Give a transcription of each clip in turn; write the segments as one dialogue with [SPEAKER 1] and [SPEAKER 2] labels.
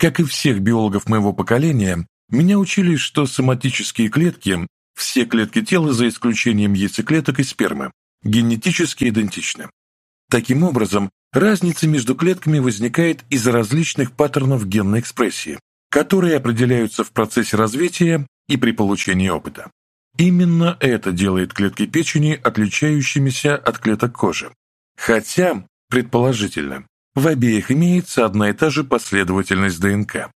[SPEAKER 1] Как и всех биологов моего поколения, меня учили, что соматические клетки, все клетки тела за исключением яйцеклеток и спермы, генетически идентичны. Таким образом, разница между клетками возникает из-за различных паттернов генной экспрессии, которые определяются в процессе развития и при получении опыта. Именно это делает клетки печени отличающимися от клеток кожи. Хотя, предположительно, в обеих имеется одна и та же последовательность ДНК.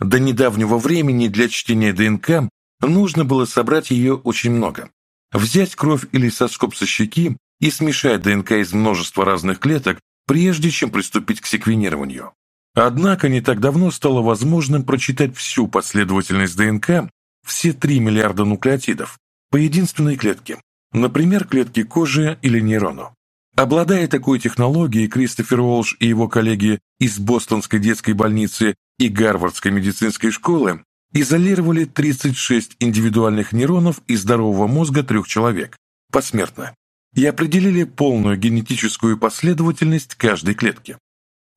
[SPEAKER 1] До недавнего времени для чтения ДНК нужно было собрать ее очень много. Взять кровь или соскоб со щеки и смешать ДНК из множества разных клеток, прежде чем приступить к секвенированию. Однако не так давно стало возможным прочитать всю последовательность ДНК, все 3 миллиарда нуклеотидов, по единственной клетке, например, клетке кожи или нейрону. Обладая такой технологией, Кристофер Уолш и его коллеги из Бостонской детской больницы и Гарвардской медицинской школы изолировали 36 индивидуальных нейронов из здорового мозга трех человек посмертно и определили полную генетическую последовательность каждой клетки.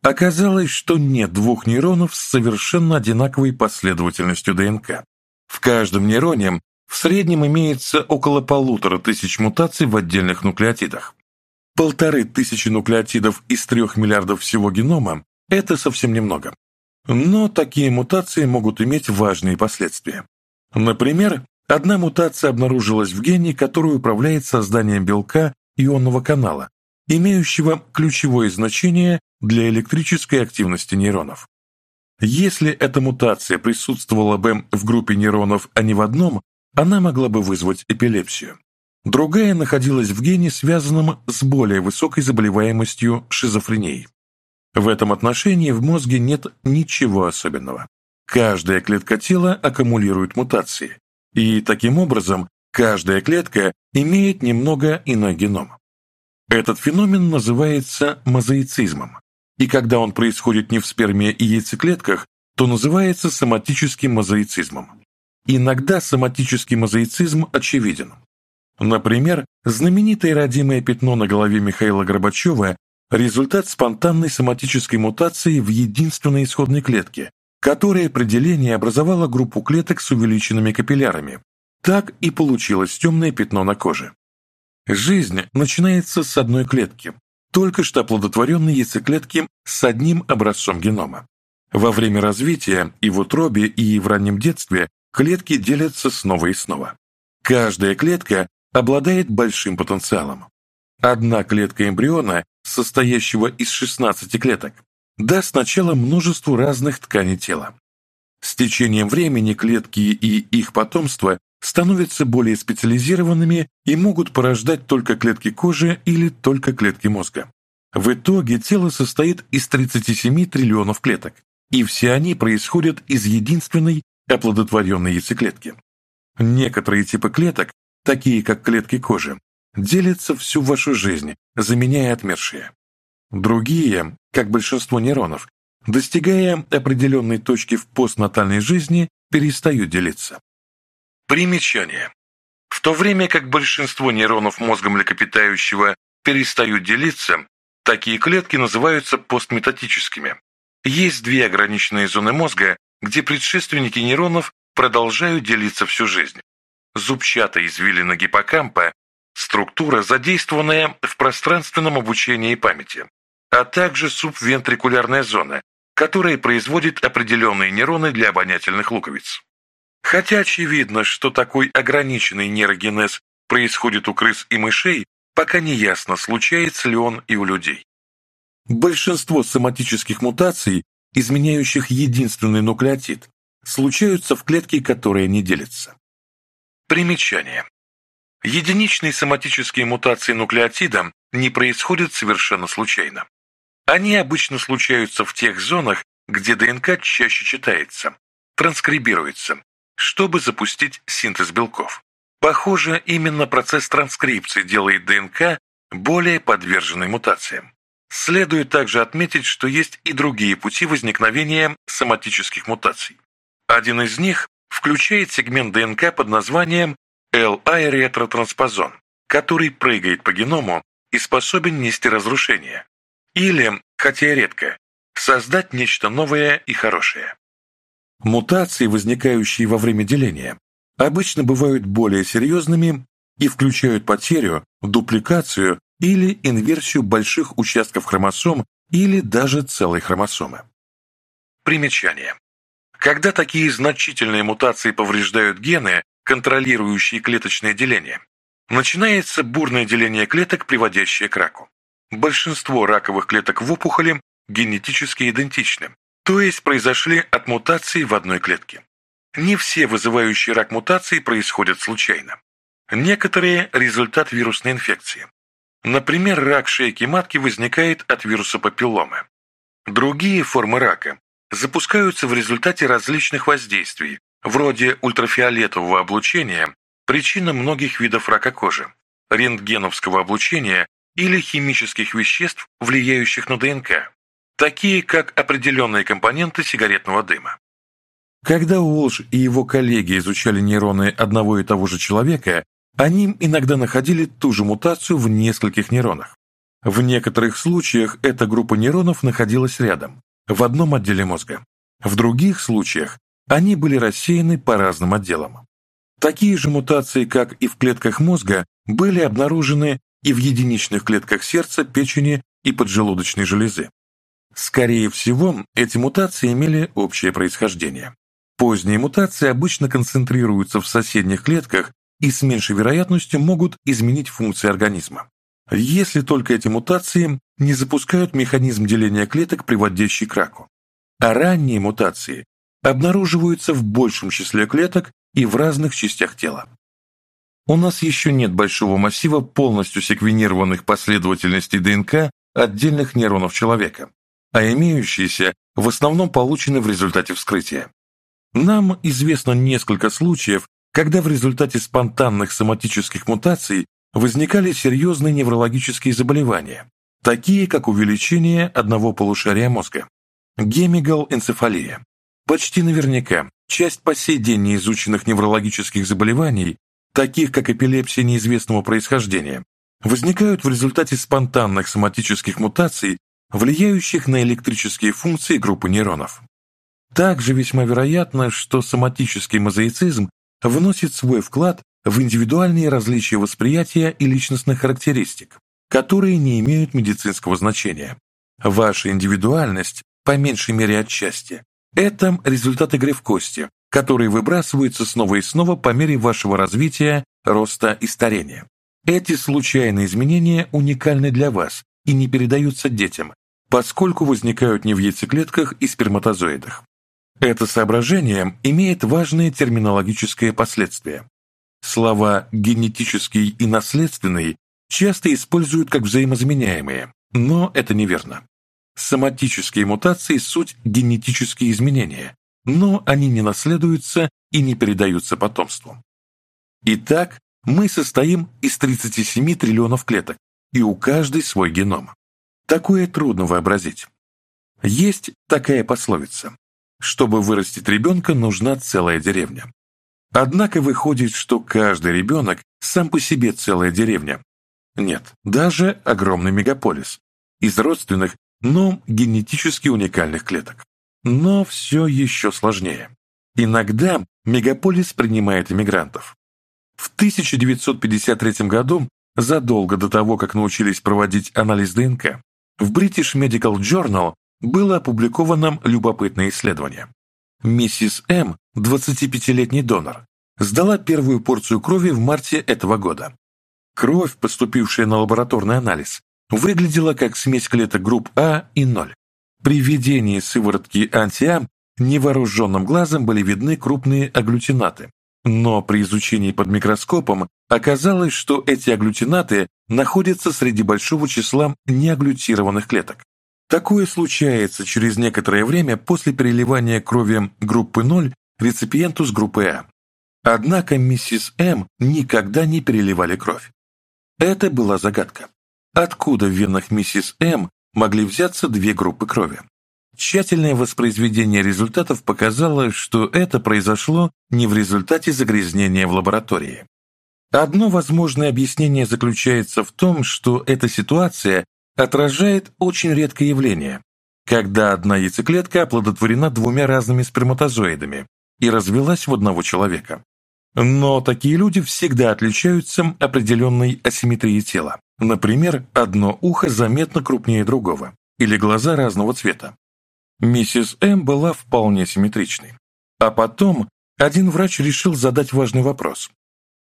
[SPEAKER 1] Оказалось, что нет двух нейронов с совершенно одинаковой последовательностью ДНК. В каждом нейроне в среднем имеется около полутора тысяч мутаций в отдельных нуклеотидах. Полторы тысячи нуклеотидов из трех миллиардов всего генома – это совсем немного. Но такие мутации могут иметь важные последствия. Например, одна мутация обнаружилась в гене, который управляет созданием белка ионного канала, имеющего ключевое значение для электрической активности нейронов. Если эта мутация присутствовала бы в группе нейронов, а не в одном, она могла бы вызвать эпилепсию. Другая находилась в гене, связанном с более высокой заболеваемостью шизофренией. В этом отношении в мозге нет ничего особенного. Каждая клетка тела аккумулирует мутации, и таким образом каждая клетка имеет немного иной геном. Этот феномен называется мозаицизмом, и когда он происходит не в сперме и яйцеклетках, то называется соматическим мозаицизмом. Иногда соматический мозаицизм очевиден, Например, знаменитое родимое пятно на голове Михаила Горбачева – результат спонтанной соматической мутации в единственной исходной клетке, которая при делении образовала группу клеток с увеличенными капиллярами. Так и получилось темное пятно на коже. Жизнь начинается с одной клетки, только что оплодотворенной яйцеклетки с одним образцом генома. Во время развития и в утробе, и в раннем детстве клетки делятся снова и снова. Каждая клетка обладает большим потенциалом. Одна клетка эмбриона, состоящего из 16 клеток, даст начало множеству разных тканей тела. С течением времени клетки и их потомство становятся более специализированными и могут порождать только клетки кожи или только клетки мозга. В итоге тело состоит из 37 триллионов клеток, и все они происходят из единственной оплодотворенной яйцеклетки. Некоторые типы клеток такие как клетки кожи, делятся всю вашу жизнь, заменяя отмершие. Другие, как большинство нейронов, достигая определенной точки в постнатальной жизни, перестают делиться. Примечание. В то время как большинство нейронов мозга млекопитающего перестают делиться, такие клетки называются постметатическими. Есть две ограниченные зоны мозга, где предшественники нейронов продолжают делиться всю жизнь зубчатой извилина гиппокампа, структура, задействованная в пространственном обучении памяти, а также субвентрикулярная зона, которая производит определенные нейроны для обонятельных луковиц. Хотя очевидно, что такой ограниченный нейрогенез происходит у крыс и мышей, пока не ясно, случается ли он и у людей. Большинство соматических мутаций, изменяющих единственный нуклеотид, случаются в клетке, которая не делится. Примечание. Единичные соматические мутации нуклеотида не происходят совершенно случайно. Они обычно случаются в тех зонах, где ДНК чаще читается, транскрибируется, чтобы запустить синтез белков. Похоже, именно процесс транскрипции делает ДНК более подверженной мутациям. Следует также отметить, что есть и другие пути возникновения соматических мутаций. Один из них включает сегмент ДНК под названием LI-ретротранспозон, который прыгает по геному и способен нести разрушение. Или, хотя и редко, создать нечто новое и хорошее. Мутации, возникающие во время деления, обычно бывают более серьезными и включают потерю, дупликацию или инверсию больших участков хромосом или даже целой хромосомы. Примечание. Когда такие значительные мутации повреждают гены, контролирующие клеточное деление, начинается бурное деление клеток, приводящее к раку. Большинство раковых клеток в опухоли генетически идентичны, то есть произошли от мутации в одной клетке. Не все вызывающие рак мутации происходят случайно. Некоторые – результат вирусной инфекции. Например, рак шейки матки возникает от вируса папилломы. Другие формы рака запускаются в результате различных воздействий, вроде ультрафиолетового облучения, причина многих видов рака кожи, рентгеновского облучения или химических веществ, влияющих на ДНК, такие как определенные компоненты сигаретного дыма. Когда Уолш и его коллеги изучали нейроны одного и того же человека, они иногда находили ту же мутацию в нескольких нейронах. В некоторых случаях эта группа нейронов находилась рядом, в одном отделе мозга. В других случаях они были рассеяны по разным отделам. Такие же мутации, как и в клетках мозга, были обнаружены и в единичных клетках сердца, печени и поджелудочной железы. Скорее всего, эти мутации имели общее происхождение. Поздние мутации обычно концентрируются в соседних клетках и с меньшей вероятностью могут изменить функции организма. если только эти мутации не запускают механизм деления клеток, приводящий к раку. А ранние мутации обнаруживаются в большем числе клеток и в разных частях тела. У нас еще нет большого массива полностью секвенированных последовательностей ДНК отдельных нейронов человека, а имеющиеся в основном получены в результате вскрытия. Нам известно несколько случаев, когда в результате спонтанных соматических мутаций возникали серьезные неврологические заболевания, такие как увеличение одного полушария мозга, гемигалэнцефалия. Почти наверняка часть по сей день неизученных неврологических заболеваний, таких как эпилепсия неизвестного происхождения, возникают в результате спонтанных соматических мутаций, влияющих на электрические функции группы нейронов. Также весьма вероятно, что соматический мозаицизм вносит свой вклад в индивидуальные различия восприятия и личностных характеристик, которые не имеют медицинского значения. Ваша индивидуальность, по меньшей мере отчасти, это результат игры в кости, который выбрасывается снова и снова по мере вашего развития, роста и старения. Эти случайные изменения уникальны для вас и не передаются детям, поскольку возникают не в яйцеклетках и сперматозоидах. Это соображение имеет важные терминологические последствия. Слова «генетический» и «наследственный» часто используют как взаимозаменяемые, но это неверно. Соматические мутации – суть генетические изменения, но они не наследуются и не передаются потомству. Итак, мы состоим из 37 триллионов клеток, и у каждой свой геном. Такое трудно вообразить. Есть такая пословица. Чтобы вырастить ребенка, нужна целая деревня. Однако выходит, что каждый ребенок сам по себе целая деревня. Нет, даже огромный мегаполис. Из родственных, но генетически уникальных клеток. Но все еще сложнее. Иногда мегаполис принимает иммигрантов. В 1953 году, задолго до того, как научились проводить анализ ДНК, в British Medical Journal было опубликовано любопытное исследование. Миссис М 25-летний донор, сдала первую порцию крови в марте этого года. Кровь, поступившая на лабораторный анализ, выглядела как смесь клеток групп А и 0. При введении сыворотки антиам невооруженным глазом были видны крупные агглютинаты, но при изучении под микроскопом оказалось, что эти агглютинаты находятся среди большого числа неагглютированных клеток. Такое случается через некоторое время после переливания крови группы 0 реципиенту с группы А. Однако миссис М никогда не переливали кровь. Это была загадка. Откуда в венах миссис М могли взяться две группы крови? Тщательное воспроизведение результатов показало, что это произошло не в результате загрязнения в лаборатории. Одно возможное объяснение заключается в том, что эта ситуация отражает очень редкое явление, когда одна яйцеклетка оплодотворена двумя разными сперматозоидами, и развелась в одного человека. Но такие люди всегда отличаются определенной асимметрией тела. Например, одно ухо заметно крупнее другого, или глаза разного цвета. Миссис М была вполне симметричной. А потом один врач решил задать важный вопрос.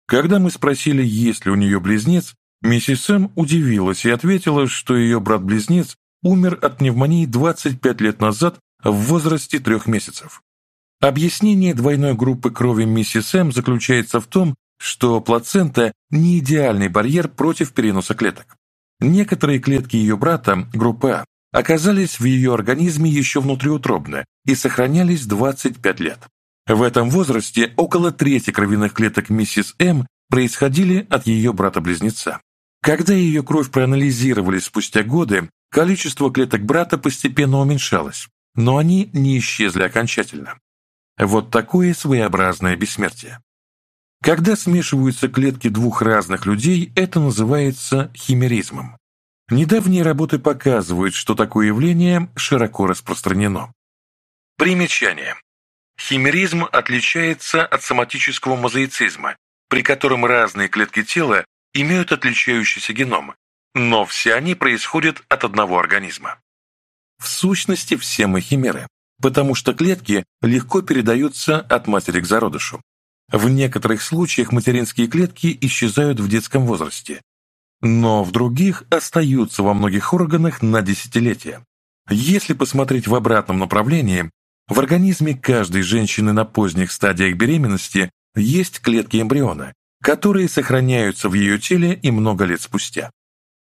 [SPEAKER 1] Когда мы спросили, есть ли у нее близнец, миссис М удивилась и ответила, что ее брат-близнец умер от пневмонии 25 лет назад в возрасте трех месяцев. Объяснение двойной группы крови миссис М заключается в том, что плацента – не идеальный барьер против переноса клеток. Некоторые клетки ее брата, группы А, оказались в ее организме еще внутриутробно и сохранялись 25 лет. В этом возрасте около трети кровяных клеток миссис М происходили от ее брата-близнеца. Когда ее кровь проанализировали спустя годы, количество клеток брата постепенно уменьшалось, но они не исчезли окончательно. Вот такое своеобразное бессмертие. Когда смешиваются клетки двух разных людей, это называется химеризмом. Недавние работы показывают, что такое явление широко распространено. Примечание. Химеризм отличается от соматического мозаицизма, при котором разные клетки тела имеют отличающийся геном, но все они происходят от одного организма. В сущности, все мы химеры потому что клетки легко передаются от матери к зародышу. В некоторых случаях материнские клетки исчезают в детском возрасте, но в других остаются во многих органах на десятилетия. Если посмотреть в обратном направлении, в организме каждой женщины на поздних стадиях беременности есть клетки эмбриона, которые сохраняются в ее теле и много лет спустя.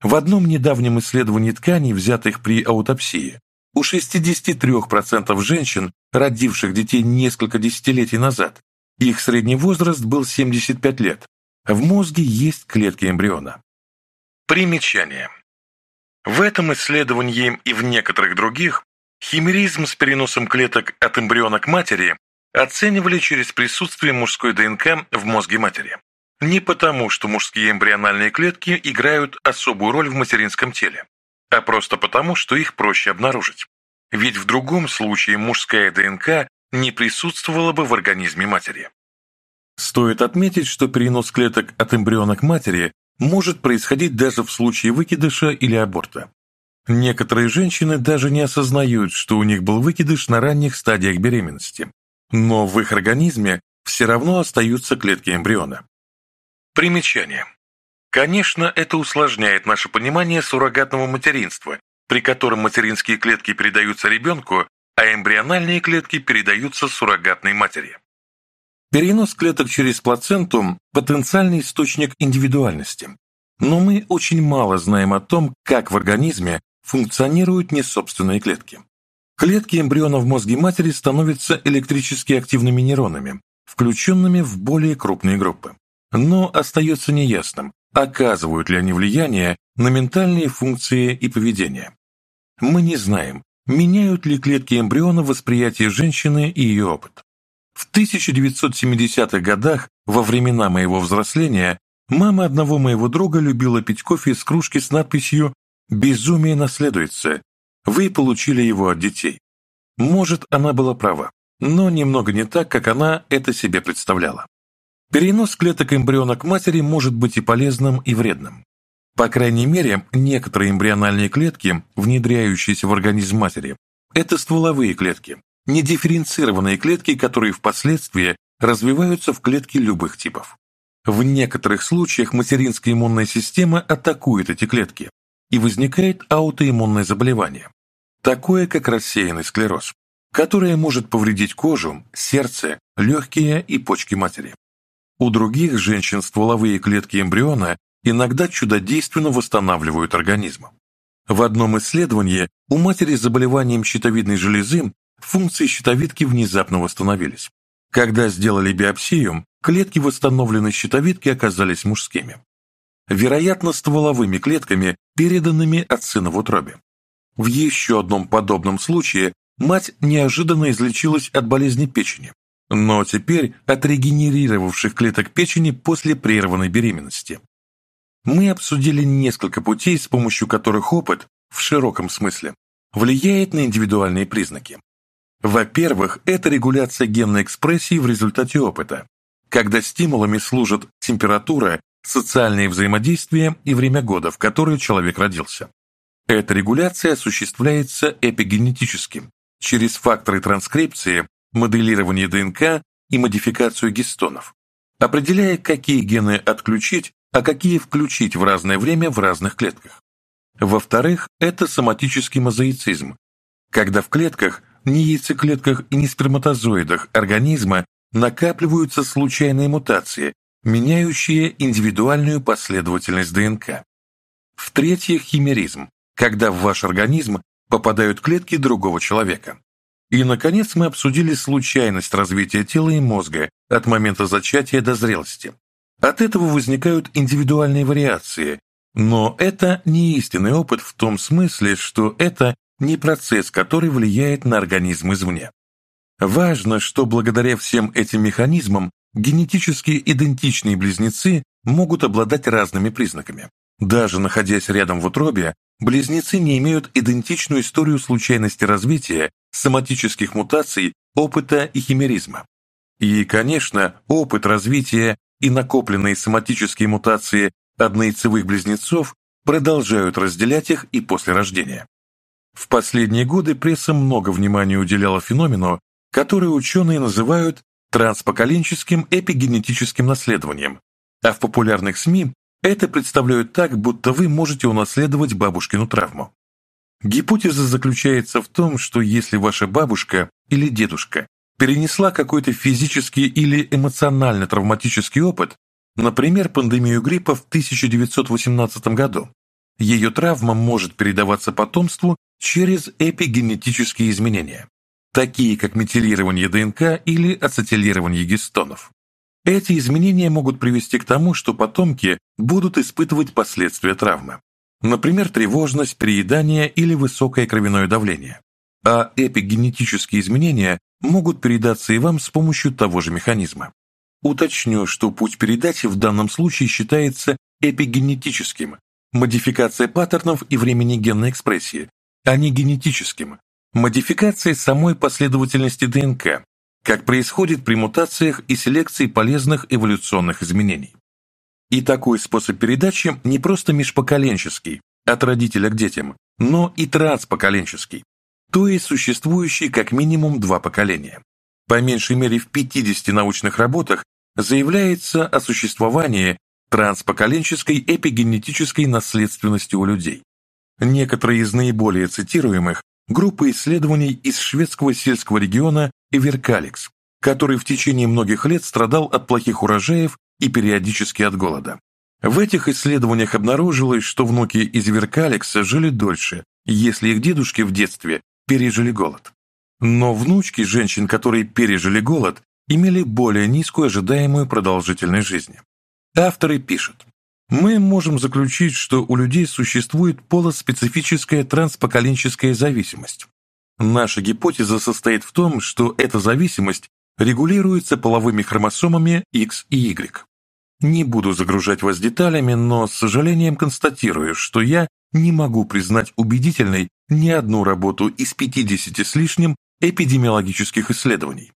[SPEAKER 1] В одном недавнем исследовании тканей, взятых при аутопсии, у 63% женщин, родивших детей несколько десятилетий назад, их средний возраст был 75 лет. В мозге есть клетки эмбриона. Примечание. В этом исследовании и в некоторых других Химеризм с переносом клеток от эмбриона к матери оценивали через присутствие мужской ДНК в мозге матери. Не потому, что мужские эмбриональные клетки играют особую роль в материнском теле, а просто потому, что их проще обнаружить. Ведь в другом случае мужская ДНК не присутствовала бы в организме матери. Стоит отметить, что перенос клеток от эмбриона к матери может происходить даже в случае выкидыша или аборта. Некоторые женщины даже не осознают, что у них был выкидыш на ранних стадиях беременности, но в их организме все равно остаются клетки эмбриона. Примечание. Конечно, это усложняет наше понимание суррогатного материнства, при котором материнские клетки передаются ребенку, а эмбриональные клетки передаются суррогатной матери. Перенос клеток через плаценту – потенциальный источник индивидуальности. Но мы очень мало знаем о том, как в организме функционируют несобственные клетки. Клетки эмбриона в мозге матери становятся электрически активными нейронами, включенными в более крупные группы. Но остается неясным, Оказывают ли они влияние на ментальные функции и поведение? Мы не знаем, меняют ли клетки эмбриона восприятие женщины и ее опыт. В 1970-х годах, во времена моего взросления, мама одного моего друга любила пить кофе из кружки с надписью «Безумие наследуется. Вы получили его от детей». Может, она была права, но немного не так, как она это себе представляла. Перенос клеток эмбриона к матери может быть и полезным, и вредным. По крайней мере, некоторые эмбриональные клетки, внедряющиеся в организм матери, это стволовые клетки, недифференцированные клетки, которые впоследствии развиваются в клетки любых типов. В некоторых случаях материнская иммунная система атакует эти клетки, и возникает аутоиммунное заболевание, такое как рассеянный склероз, которое может повредить кожу, сердце, легкие и почки матери. У других женщин стволовые клетки эмбриона иногда чудодейственно восстанавливают организм. В одном исследовании у матери с заболеванием щитовидной железы функции щитовидки внезапно восстановились. Когда сделали биопсию, клетки восстановленной щитовидки оказались мужскими. Вероятно, стволовыми клетками, переданными от сына в утробе. В еще одном подобном случае мать неожиданно излечилась от болезни печени, но теперь от регенерировавших клеток печени после прерванной беременности. Мы обсудили несколько путей, с помощью которых опыт, в широком смысле, влияет на индивидуальные признаки. Во-первых, это регуляция генной экспрессии в результате опыта, когда стимулами служат температура, социальные взаимодействия и время года, в которое человек родился. Эта регуляция осуществляется эпигенетически, через факторы транскрипции моделирование ДНК и модификацию гистонов, определяя, какие гены отключить, а какие включить в разное время в разных клетках. Во-вторых, это соматический мозаицизм, когда в клетках, не яйцеклетках и не сперматозоидах организма накапливаются случайные мутации, меняющие индивидуальную последовательность ДНК. В-третьих, химеризм, когда в ваш организм попадают клетки другого человека. И, наконец, мы обсудили случайность развития тела и мозга от момента зачатия до зрелости. От этого возникают индивидуальные вариации, но это не истинный опыт в том смысле, что это не процесс, который влияет на организм извне. Важно, что благодаря всем этим механизмам генетически идентичные близнецы могут обладать разными признаками. Даже находясь рядом в утробе, близнецы не имеют идентичную историю случайности развития, соматических мутаций, опыта и химеризма. И, конечно, опыт развития и накопленные соматические мутации однояйцевых близнецов продолжают разделять их и после рождения. В последние годы пресса много внимания уделяла феномену, который ученые называют транспоколенческим эпигенетическим наследованием, а в популярных СМИ это представляют так, будто вы можете унаследовать бабушкину травму. Гипотеза заключается в том, что если ваша бабушка или дедушка перенесла какой-то физический или эмоционально травматический опыт, например, пандемию гриппа в 1918 году, ее травма может передаваться потомству через эпигенетические изменения, такие как метилирование ДНК или ацетилирование гистонов. Эти изменения могут привести к тому, что потомки будут испытывать последствия травмы. Например, тревожность, переедание или высокое кровяное давление. А эпигенетические изменения могут передаться и вам с помощью того же механизма. Уточню, что путь передачи в данном случае считается эпигенетическим – модификация паттернов и времени генной экспрессии, а не генетическим – модификация самой последовательности ДНК, как происходит при мутациях и селекции полезных эволюционных изменений. И такой способ передачи не просто межпоколенческий, от родителя к детям, но и транспоколенческий, то есть существующий как минимум два поколения. По меньшей мере в 50 научных работах заявляется о существовании транспоколенческой эпигенетической наследственности у людей. Некоторые из наиболее цитируемых группа исследований из шведского сельского региона Эверкаликс, который в течение многих лет страдал от плохих урожаев и периодически от голода. В этих исследованиях обнаружилось, что внуки из Эверкаликса жили дольше, если их дедушки в детстве пережили голод. Но внучки женщин, которые пережили голод, имели более низкую ожидаемую продолжительность жизни. Авторы пишут, мы можем заключить, что у людей существует полоспецифическая транспоколенческая зависимость. Наша гипотеза состоит в том, что эта зависимость регулируется половыми хромосомами X и Y. Не буду загружать вас деталями, но с сожалением констатирую, что я не могу признать убедительной ни одну работу из 50 с лишним эпидемиологических исследований.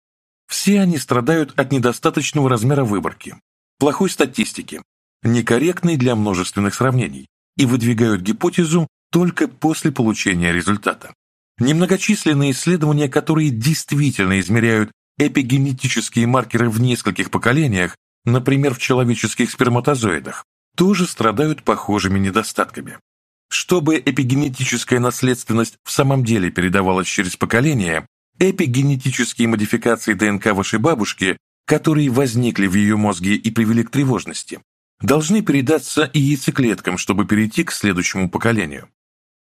[SPEAKER 1] Все они страдают от недостаточного размера выборки, плохой статистики, некорректны для множественных сравнений и выдвигают гипотезу только после получения результата. Немногочисленные исследования, которые действительно измеряют эпигенетические маркеры в нескольких поколениях, например, в человеческих сперматозоидах, тоже страдают похожими недостатками. Чтобы эпигенетическая наследственность в самом деле передавалась через поколения, эпигенетические модификации ДНК вашей бабушки, которые возникли в ее мозге и привели к тревожности, должны передаться и яйцеклеткам, чтобы перейти к следующему поколению.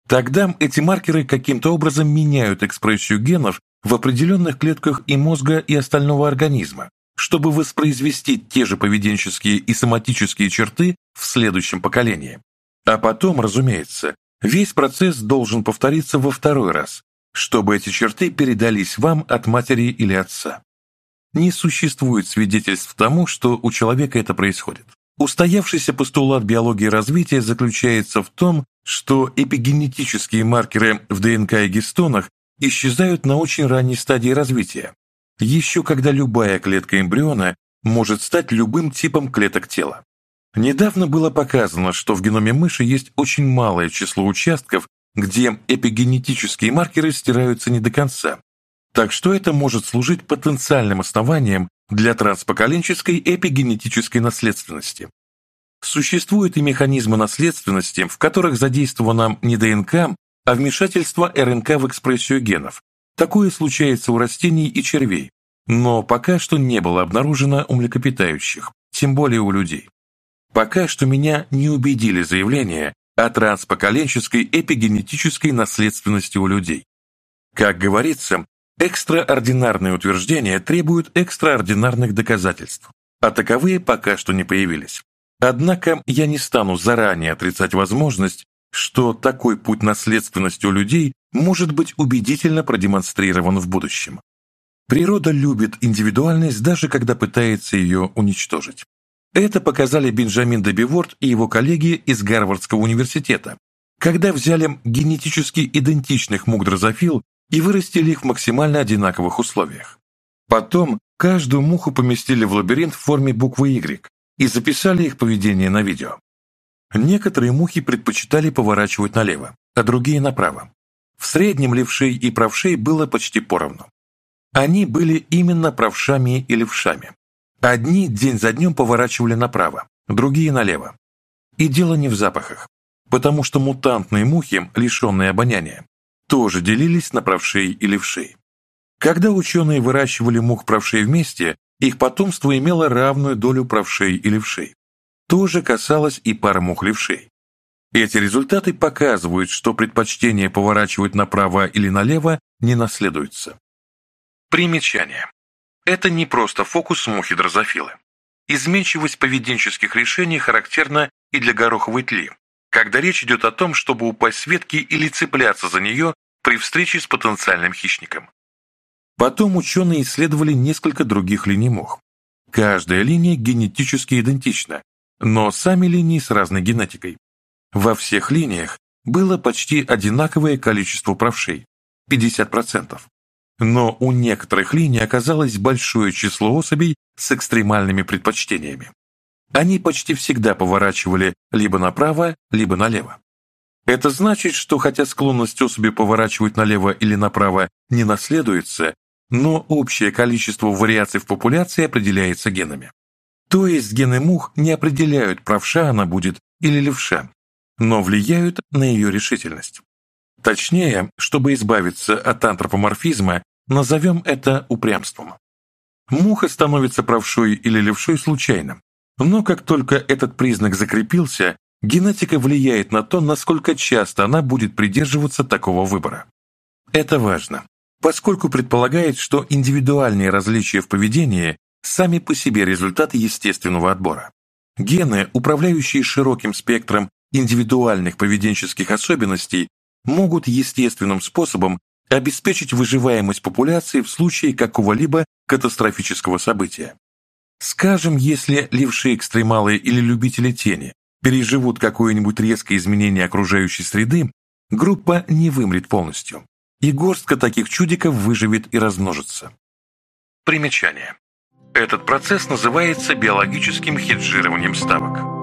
[SPEAKER 1] Тогда эти маркеры каким-то образом меняют экспрессию генов в определенных клетках и мозга, и остального организма, чтобы воспроизвести те же поведенческие и соматические черты в следующем поколении. А потом, разумеется, весь процесс должен повториться во второй раз, чтобы эти черты передались вам от матери или отца. Не существует свидетельств тому, что у человека это происходит. Устоявшийся постулат биологии развития заключается в том, что эпигенетические маркеры в ДНК и гистонах исчезают на очень ранней стадии развития, еще когда любая клетка эмбриона может стать любым типом клеток тела. Недавно было показано, что в геноме мыши есть очень малое число участков, где эпигенетические маркеры стираются не до конца, так что это может служить потенциальным основанием для транспоколенческой эпигенетической наследственности. Существуют и механизмы наследственности, в которых задействована не ДНК, а вмешательство РНК в экспрессию генов. Такое случается у растений и червей, но пока что не было обнаружено у млекопитающих, тем более у людей. Пока что меня не убедили заявления о транспоколенческой эпигенетической наследственности у людей. Как говорится, Экстраординарные утверждения требуют экстраординарных доказательств, а таковые пока что не появились. Однако я не стану заранее отрицать возможность, что такой путь наследственности у людей может быть убедительно продемонстрирован в будущем. Природа любит индивидуальность, даже когда пытается ее уничтожить. Это показали Бенджамин Дебиворд и его коллеги из Гарвардского университета, когда взяли генетически идентичных мук дрозофил и вырастили их в максимально одинаковых условиях. Потом каждую муху поместили в лабиринт в форме буквы Y и записали их поведение на видео. Некоторые мухи предпочитали поворачивать налево, а другие направо. В среднем левшей и правшей было почти поровну. Они были именно правшами и левшами. Одни день за днем поворачивали направо, другие налево. И дело не в запахах, потому что мутантные мухи, лишенные обоняния, тоже делились на правшей и левшей. Когда ученые выращивали мух правшей вместе, их потомство имело равную долю правшей и левшей. То же касалось и пар мух левшей. Эти результаты показывают, что предпочтение поворачивать направо или налево не наследуется. Примечание. Это не просто фокус мухи дрозофилы. Изменчивость поведенческих решений характерна и для гороховой тли, когда речь идет о том, чтобы упасть с ветки или цепляться за нее при встрече с потенциальным хищником. Потом ученые исследовали несколько других линий мох. Каждая линия генетически идентична, но сами линии с разной генетикой. Во всех линиях было почти одинаковое количество правшей – 50%. Но у некоторых линий оказалось большое число особей с экстремальными предпочтениями они почти всегда поворачивали либо направо, либо налево. Это значит, что хотя склонность особи поворачивать налево или направо не наследуется, но общее количество вариаций в популяции определяется генами. То есть гены мух не определяют, правша она будет или левша, но влияют на ее решительность. Точнее, чтобы избавиться от антропоморфизма, назовем это упрямством. Муха становится правшой или левшой случайно, но как только этот признак закрепился, генетика влияет на то, насколько часто она будет придерживаться такого выбора. Это важно, поскольку предполагает, что индивидуальные различия в поведении сами по себе результаты естественного отбора. Гены, управляющие широким спектром индивидуальных поведенческих особенностей, могут естественным способом обеспечить выживаемость популяции в случае какого-либо катастрофического события. Скажем, если левшие экстремалы или любители тени переживут какое-нибудь резкое изменение окружающей среды, группа не вымрет полностью, и горстка таких чудиков выживет и размножится. Примечание. Этот процесс называется биологическим хеджированием ставок.